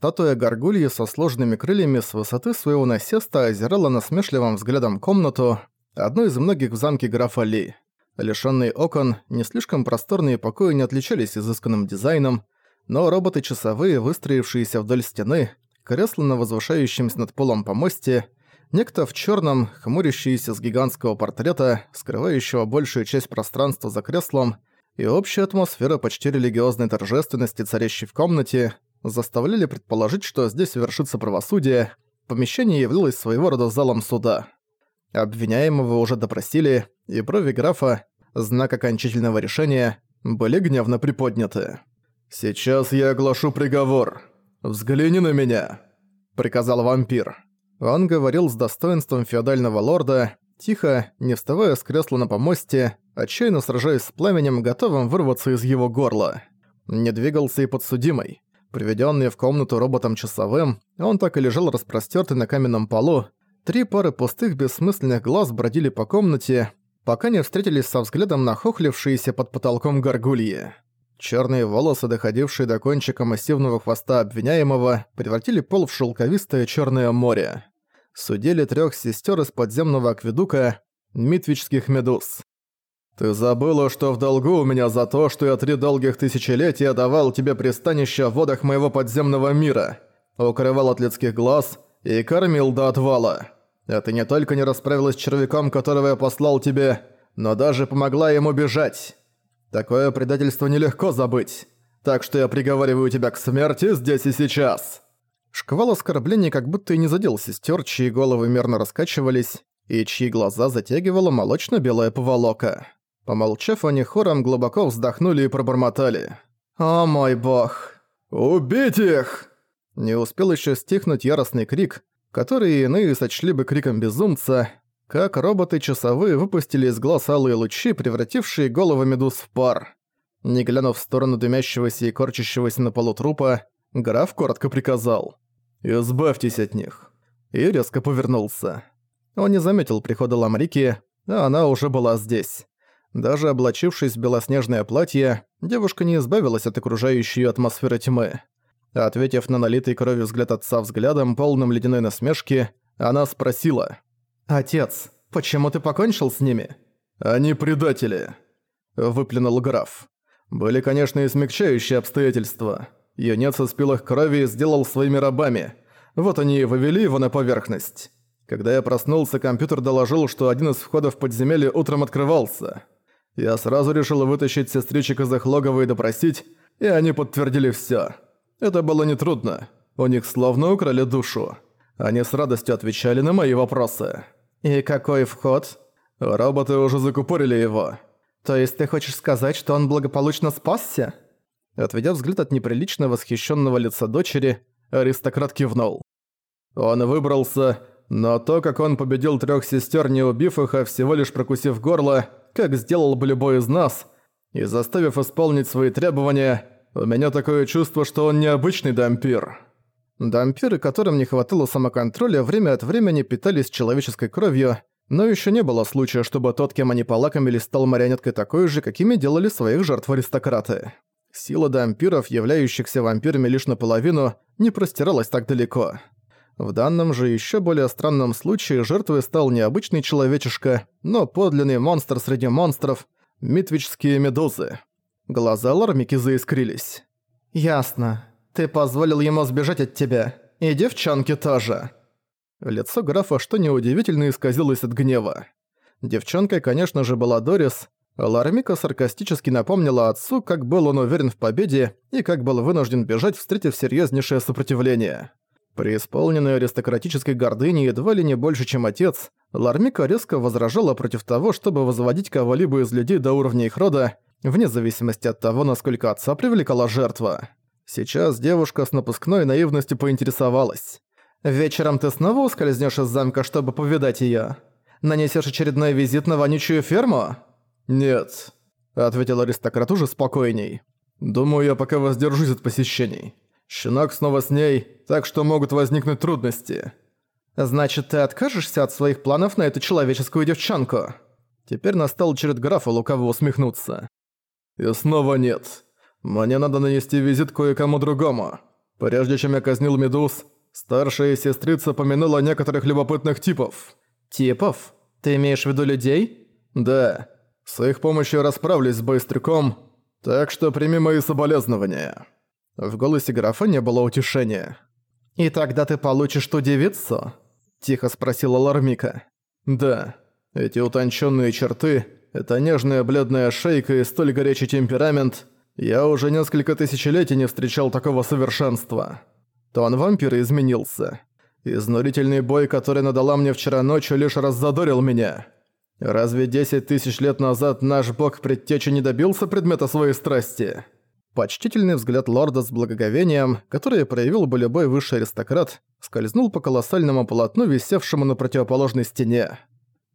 Статуя горгульи со сложными крыльями с высоты своего насеста озирала насмешливым взглядом комнату, одну из многих в замке графа Ли. Лишённые окон, не слишком просторные покои не отличались изысканным дизайном, но роботы-часовые, выстроившиеся вдоль стены, кресла на возвышающемся над полом помосте, некто в чёрном, хмурящийся с гигантского портрета, скрывающего большую часть пространства за креслом, и общая атмосфера почти религиозной торжественности, царящей в комнате, заставляли предположить, что здесь вершится правосудие, помещение являлось своего рода залом суда. Обвиняемого уже допросили, и брови графа, знак окончательного решения, были гневно приподняты. «Сейчас я оглашу приговор. Взгляни на меня», — приказал вампир. Он говорил с достоинством феодального лорда, тихо, не вставая с кресла на помосте, отчаянно сражаясь с пламенем, готовым вырваться из его горла. Не двигался и подсудимый. Приведенный в комнату роботом часовым, он так и лежал распростёртый на каменном полу. Три пары пустых бессмысленных глаз бродили по комнате, пока не встретились со взглядом нахохлившиеся под потолком горгульи. Черные волосы, доходившие до кончика массивного хвоста обвиняемого, превратили пол в шелковистое черное море. Судили трех сестер из подземного акведука, митвичских медуз. «Ты забыла, что в долгу у меня за то, что я три долгих тысячелетия давал тебе пристанище в водах моего подземного мира, укрывал от людских глаз и кормил до отвала. А ты не только не расправилась с червяком, которого я послал тебе, но даже помогла ему бежать. Такое предательство нелегко забыть, так что я приговариваю тебя к смерти здесь и сейчас». Шквал оскорблений как будто и не задел сестер, чьи головы мерно раскачивались, и чьи глаза затягивала молочно-белая поволока. Помолчав, они хором глубоко вздохнули и пробормотали. «О мой бог! Убить их!» Не успел еще стихнуть яростный крик, который иные сочли бы криком безумца, как роботы-часовые выпустили из глаз алые лучи, превратившие головы медуз в пар. Не глянув в сторону дымящегося и корчащегося на полу трупа, граф коротко приказал «Избавьтесь от них» и резко повернулся. Он не заметил прихода Ламрики, а она уже была здесь. Даже облачившись в белоснежное платье, девушка не избавилась от окружающей атмосферы тьмы. Ответив на налитый кровью взгляд отца взглядом, полным ледяной насмешки, она спросила. «Отец, почему ты покончил с ними?» «Они предатели», — выплюнул граф. «Были, конечно, и смягчающие обстоятельства. Юнец испил их крови и сделал своими рабами. Вот они и вывели его на поверхность. Когда я проснулся, компьютер доложил, что один из входов в подземелье утром открывался. Я сразу решил вытащить сестричек из их логова и допросить, и они подтвердили всё. Это было нетрудно. У них словно украли душу. Они с радостью отвечали на мои вопросы. «И какой вход?» «Роботы уже закупорили его». «То есть ты хочешь сказать, что он благополучно спасся?» Отведя взгляд от неприлично восхищенного лица дочери, аристократ кивнул. Он выбрался, но то, как он победил трех сестер, не убив их, а всего лишь прокусив горло, как сделал бы любой из нас, и заставив исполнить свои требования, у меня такое чувство, что он необычный дампир. Дампиры, которым не хватало самоконтроля, время от времени питались человеческой кровью, но еще не было случая, чтобы тот, кем они полакомились, стал марионеткой такой же, какими делали своих жертв аристократы. Сила дампиров, являющихся вампирами лишь наполовину, не простиралась так далеко. В данном же еще более странном случае жертвой стал не обычный человечишка, но подлинный монстр среди монстров – митвичские медузы. Глаза Лармики заискрились. «Ясно. Ты позволил ему сбежать от тебя. И девчонки тоже». Лицо графа, что неудивительно, исказилось от гнева. Девчонкой, конечно же, была Дорис. Лармика саркастически напомнила отцу, как был он уверен в победе и как был вынужден бежать, встретив серьезнейшее сопротивление. При исполненной аристократической гордыне едва ли не больше, чем отец, Лармика резко возражала против того, чтобы возводить кого-либо из людей до уровня их рода, вне зависимости от того, насколько отца привлекала жертва. Сейчас девушка с напускной наивностью поинтересовалась. «Вечером ты снова ускользнешь из замка, чтобы повидать её? Нанесешь очередной визит на вонючую ферму?» «Нет», — ответил аристократ уже спокойней. «Думаю, я пока воздержусь от посещений. Щенок снова с ней, так что могут возникнуть трудности. Значит, ты откажешься от своих планов на эту человеческую девчонку? Теперь настал черед графа лукаво усмехнуться. И снова нет. Мне надо нанести визит кое-кому другому. Прежде чем я казнил Медуз, старшая сестрица помянула некоторых любопытных типов. Типов? Ты имеешь в виду людей? Да. С их помощью расправлюсь с Быстряком, так что прими мои соболезнования». В голосе графа не было утешения. «И тогда ты получишь ту девицу?» – тихо спросила Лармика. «Да. Эти утонченные черты, эта нежная бледная шейка и столь горячий темперамент – я уже несколько тысячелетий не встречал такого совершенства. Тон вампира изменился. Изнурительный бой, который надала мне вчера ночью, лишь раззадорил меня. Разве десять тысяч лет назад наш бог предтечи не добился предмета своей страсти?» Почтительный взгляд лорда с благоговением, который проявил бы любой высший аристократ, скользнул по колоссальному полотну, висевшему на противоположной стене.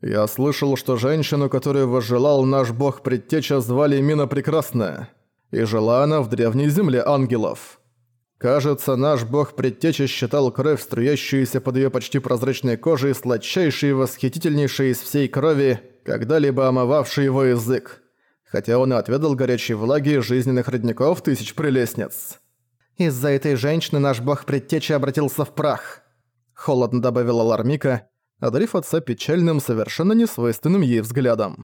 «Я слышал, что женщину, которую возжелал наш бог предтеча, звали Мина Прекрасная, и жила она в древней земле ангелов. Кажется, наш бог предтеча считал кровь, струящуюся под ее почти прозрачной кожей, сладчайшей и восхитительнейшей из всей крови, когда-либо омывавший его язык» хотя он и отведал горячей влаги жизненных родников тысяч прелестниц. «Из-за этой женщины наш бог предтечи обратился в прах», — холодно добавила Лармика, одарив отца печальным, совершенно несвойственным ей взглядом.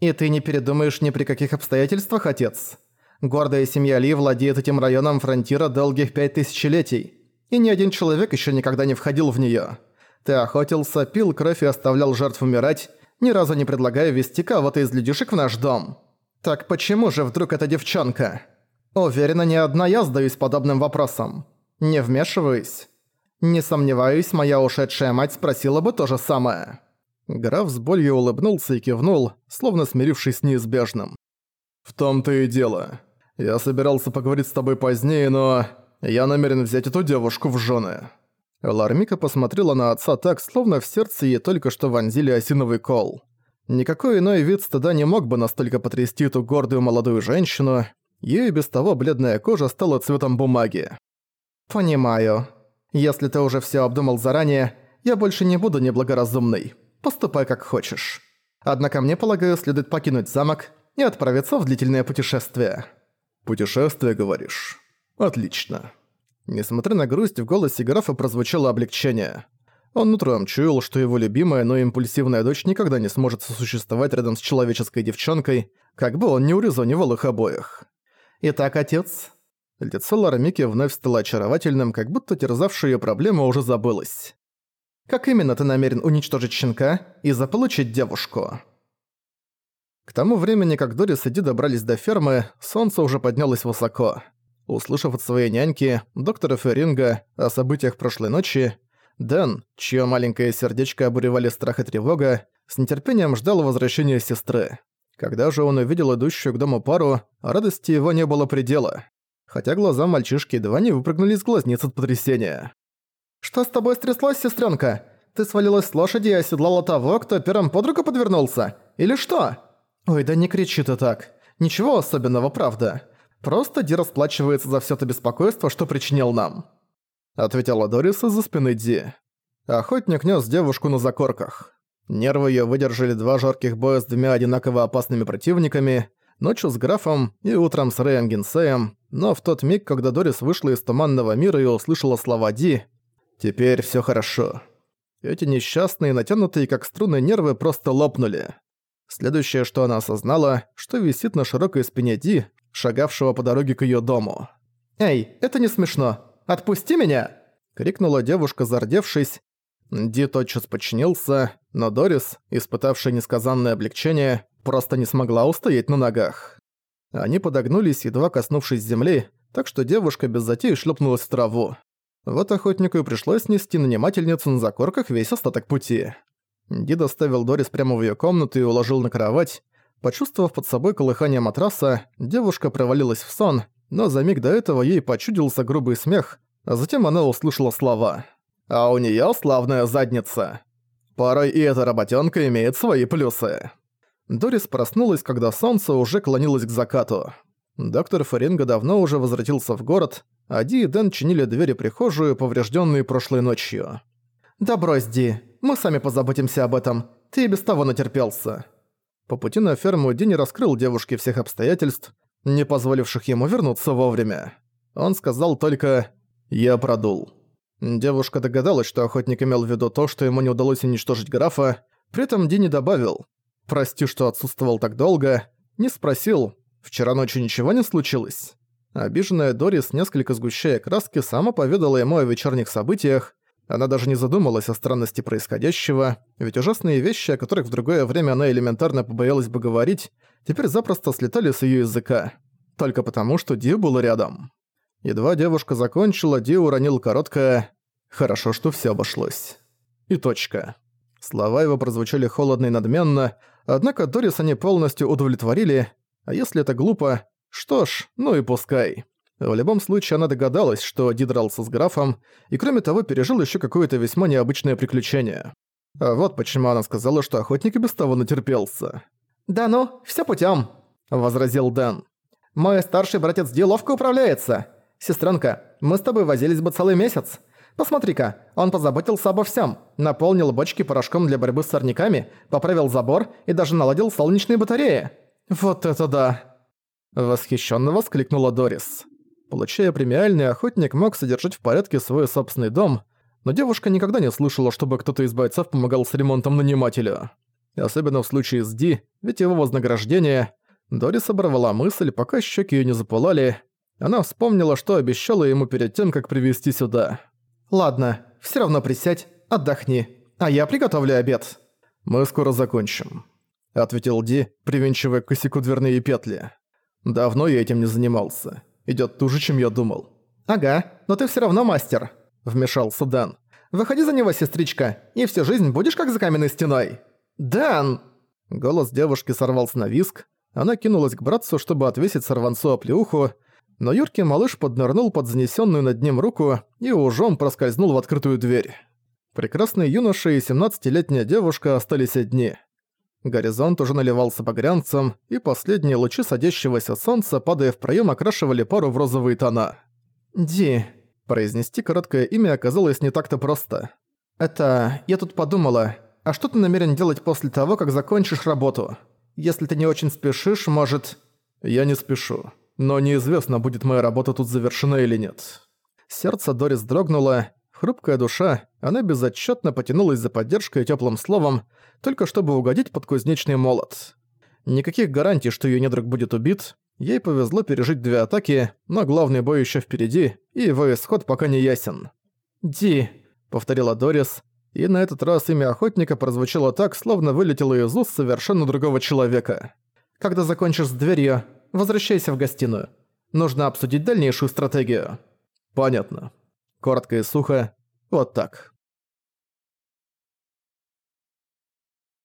«И ты не передумаешь ни при каких обстоятельствах, отец? Гордая семья Ли владеет этим районом фронтира долгих пять тысячелетий, и ни один человек еще никогда не входил в нее. Ты охотился, пил кровь и оставлял жертв умирать, ни разу не предлагая вести кого-то из людишек в наш дом. Так почему же вдруг эта девчонка? Уверена, не одна я задаюсь подобным вопросом. Не вмешиваюсь. Не сомневаюсь, моя ушедшая мать спросила бы то же самое. Граф с болью улыбнулся и кивнул, словно смирившись с неизбежным. «В том-то и дело. Я собирался поговорить с тобой позднее, но... Я намерен взять эту девушку в жены». Лармика посмотрела на отца так, словно в сердце ей только что вонзили осиновый кол. Никакой иной вид стыда не мог бы настолько потрясти эту гордую молодую женщину, ей без того бледная кожа стала цветом бумаги. «Понимаю. Если ты уже всё обдумал заранее, я больше не буду неблагоразумной. Поступай как хочешь. Однако мне, полагаю, следует покинуть замок и отправиться в длительное путешествие». «Путешествие, говоришь? Отлично». Несмотря на грусть, в голосе графа прозвучало облегчение. Он утром чуял, что его любимая, но импульсивная дочь никогда не сможет сосуществовать рядом с человеческой девчонкой, как бы он не урезонивал их обоих. «Итак, отец...» Лицо Ларамики вновь стало очаровательным, как будто терзавшая её проблема уже забылась. «Как именно ты намерен уничтожить щенка и заполучить девушку?» К тому времени, как Дорис и Ди добрались до фермы, солнце уже поднялось высоко. Услышав от своей няньки, доктора Феринга, о событиях прошлой ночи, Дэн, чье маленькое сердечко обуревали страх и тревога, с нетерпением ждал возвращения сестры. Когда же он увидел идущую к дому пару, радости его не было предела. Хотя глаза мальчишки едва не выпрыгнули из глазниц от потрясения. «Что с тобой стряслось, сестренка? Ты свалилась с лошади и оседлала того, кто первым под подвернулся? Или что?» «Ой, да не кричи ты так. Ничего особенного, правда. Просто Ди расплачивается за все то беспокойство, что причинил нам ответила Дорис из-за спины Ди. Охотник нес девушку на закорках. Нервы ее выдержали два жарких боя с двумя одинаково опасными противниками, ночью с графом и утром с Рэем но в тот миг, когда Дорис вышла из туманного мира и услышала слова Ди, «Теперь все хорошо». Эти несчастные, натянутые как струны нервы просто лопнули. Следующее, что она осознала, что висит на широкой спине Ди, шагавшего по дороге к ее дому. «Эй, это не смешно. Отпусти меня!» — крикнула девушка, зардевшись. Ди тотчас подчинился, но Дорис, испытавшая несказанное облегчение, просто не смогла устоять на ногах. Они подогнулись, едва коснувшись земли, так что девушка без затеи шлепнулась в траву. Вот охотнику и пришлось нести нанимательницу на закорках весь остаток пути. Ди доставил Дорис прямо в её комнату и уложил на кровать. Почувствовав под собой колыхание матраса, девушка провалилась в сон, но за миг до этого ей почудился грубый смех, а затем она услышала слова. «А у неё славная задница. Порой и эта работёнка имеет свои плюсы». Дорис проснулась, когда солнце уже клонилось к закату. Доктор Фаринга давно уже возвратился в город, а Ди и Дэн чинили двери прихожую, поврежденные прошлой ночью. «Да брось, Ди, мы сами позаботимся об этом. Ты и без того натерпелся». По пути на ферму Ди не раскрыл девушке всех обстоятельств, не позволивших ему вернуться вовремя. Он сказал только Я продул. Девушка догадалась, что охотник имел в виду то, что ему не удалось уничтожить графа, при этом Дини добавил «Прости, что отсутствовал так долго», не спросил «Вчера ночью ничего не случилось?» Обиженная Дорис, несколько сгущая краски, сама поведала ему о вечерних событиях, она даже не задумалась о странности происходящего, ведь ужасные вещи, о которых в другое время она элементарно побоялась бы говорить, теперь запросто слетали с её языка. Только потому, что Ди был рядом. Едва девушка закончила, Ди уронил короткое «Хорошо, что всё обошлось». И точка. Слова его прозвучали холодно и надменно, однако Дорис они полностью удовлетворили, а если это глупо, что ж, ну и пускай. В любом случае, она догадалась, что Ди дрался с графом, и кроме того пережил еще какое-то весьма необычное приключение. А вот почему она сказала, что охотник и без того натерпелся. «Да ну, все путем, возразил Дэн. «Мой старший братец Ди ловко управляется. Сестренка, мы с тобой возились бы целый месяц. Посмотри-ка, он позаботился обо всем, наполнил бочки порошком для борьбы с сорняками, поправил забор и даже наладил солнечные батареи». «Вот это да!» Восхищенно воскликнула Дорис. Получая премиальный, охотник мог содержать в порядке свой собственный дом, но девушка никогда не слышала, чтобы кто-то из бойцов помогал с ремонтом нанимателю. Особенно в случае с Ди, ведь его вознаграждение... Дорис оборвала мысль, пока щеки ее не запылали. Она вспомнила, что обещала ему перед тем, как привести сюда. «Ладно, все равно присядь, отдохни, а я приготовлю обед». «Мы скоро закончим», — ответил Ди, привинчивая к косяку дверные петли. «Давно я этим не занимался идёт туже, чем я думал». «Ага, но ты всё равно мастер», — вмешался Дэн. «Выходи за него, сестричка, и всю жизнь будешь как за каменной стеной». «Дэн!» Голос девушки сорвался на виск. Она кинулась к братцу, чтобы отвесить сорванцу оплеуху, но юркий малыш поднырнул под занесённую над ним руку и ужом проскользнул в открытую дверь. Прекрасный юноша и 17-летняя девушка остались одни. Горизонт уже наливался багрянцем, и последние лучи садящегося солнца, падая в проем, окрашивали пару в розовые тона. «Ди», произнести короткое имя оказалось не так-то просто. «Это... я тут подумала, а что ты намерен делать после того, как закончишь работу? Если ты не очень спешишь, может...» «Я не спешу, но неизвестно, будет моя работа тут завершена или нет». Сердце Дорис дрогнуло, хрупкая душа, она безотчетно потянулась за поддержкой и теплым словом, только чтобы угодить под кузнечный молот. Никаких гарантий, что её недруг будет убит. Ей повезло пережить две атаки, но главный бой ещё впереди, и его исход пока не ясен. «Ди», — повторила Дорис, и на этот раз имя охотника прозвучало так, словно вылетело из уст совершенно другого человека. «Когда закончишь с дверью, возвращайся в гостиную. Нужно обсудить дальнейшую стратегию». «Понятно». Коротко и сухо. Вот так.